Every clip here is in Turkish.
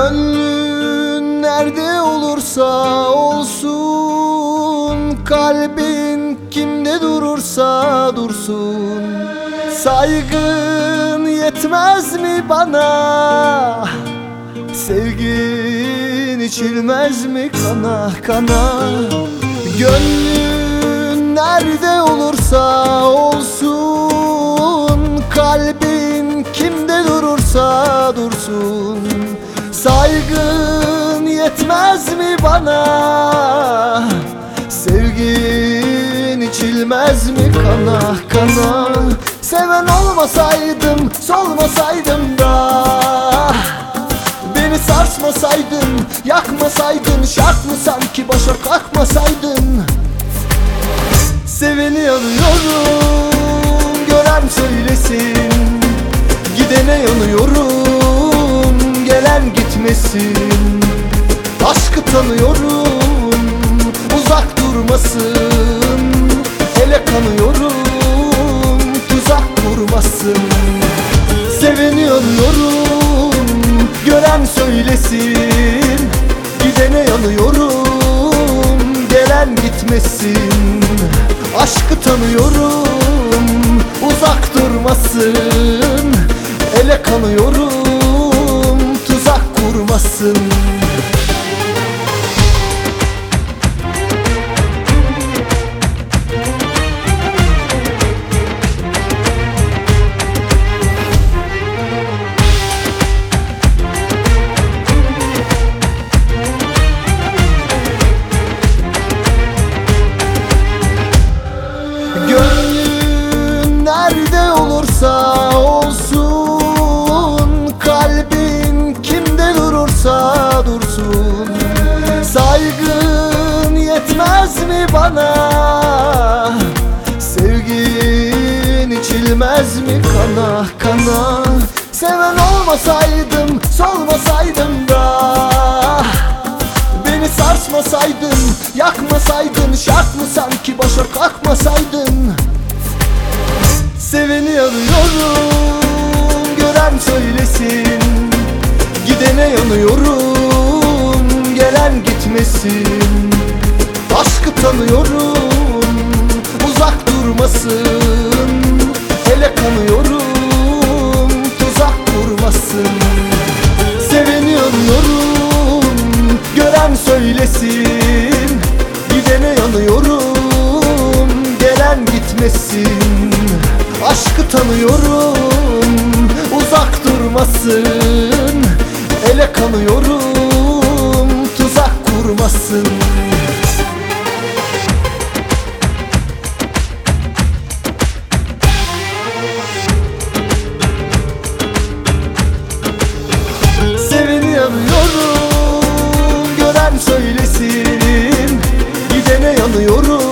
Gönlün nerede olursa olsun Kalbin kimde durursa dursun. Saygın yetmez mi bana? Sevgin içilmez mi kana kana? Gönlün nerede olursa olsun Kalbin kimde durursa dursun Saygın yetmez mi bana? Sevgin içilmez mi kana kana? Seven olmasaydım solmasaydım da. Beni sarsmasaydın, yakmasaydın Şart mı sanki başa kalkmasaydın? Seveni arıyorum, gören söylesin gelen gitmesin Aşkı tanıyorum, uzak durmasın. Ele kanıyorum, tuzak kurmasın. Seveni arıyorum Gören söylesin. Gidene yanıyorum Gelen gitmesin. Aşkı tanıyorum dursun. Saygın yetmez mi bana? Sevgin içilmez mi kana kana? Seven olmasaydım solmasaydım da. Beni sarsmasaydın, yakmasaydın Şart mı sanki başa kalkmasaydın? Seveni arıyorum, gören söylesin. Gidene yanıyorum, gitmesin Aşkı tanıyorum, uzak durmasın. Ele kanıyorum, tuzak kurmasın. Seveni arıyorum Gören söylesin. Gidene yanıyorum Gelen gitmesin. Aşkı tanıyorum Uzak durmasın. Ele kanıyorum Tuzak kurmasın Seveni arıyorum Gören söylesin. Gidene yanıyorum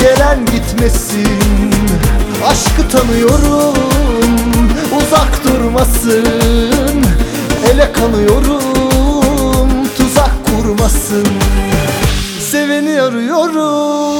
Gelen gitmesin. Aşkı tanıyorum Uzak durmasın. Ele kanıyorum Tuzak kurmasın Seveni arıyorum